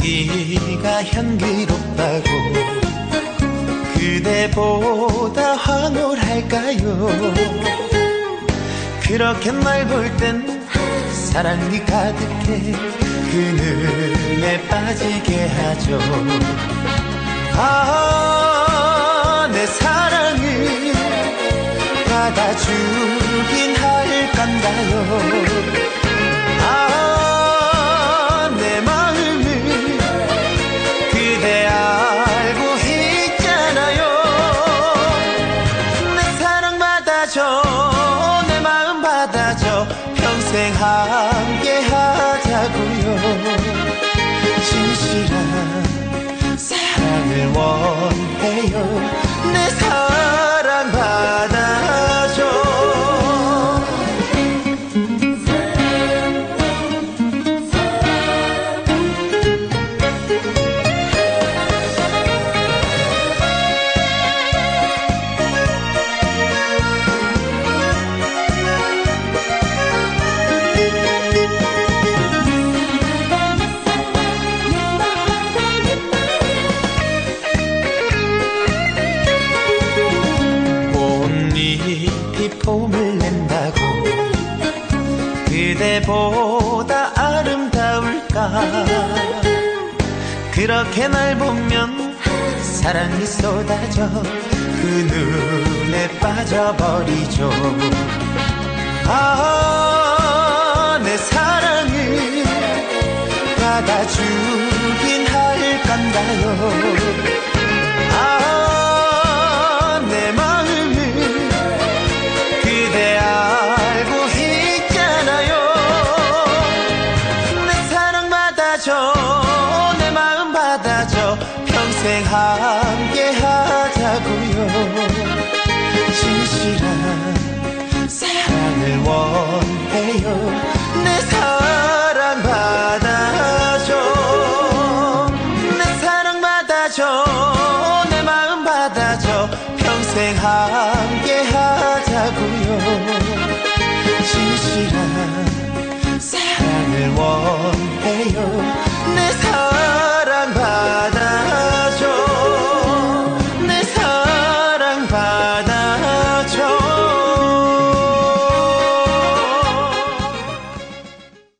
향기가 향기롭다고 그대보다 황홀할까요? 그렇게 날 볼 땐 사랑이 가득해 그 눈에 빠지게 하죠. 아, 내 사랑을 받아주긴 할 건가요? 아, 평 그대보다 아름다울까? 그렇게 날 보면 사랑이 쏟아져 그 눈에 빠져버리죠. 아, 평생 함께 하자고요. 진실한 사랑을 원해요. 내 사랑 받아줘. 내 사랑 받아줘. 내 마음 받아줘. 평생 함께 하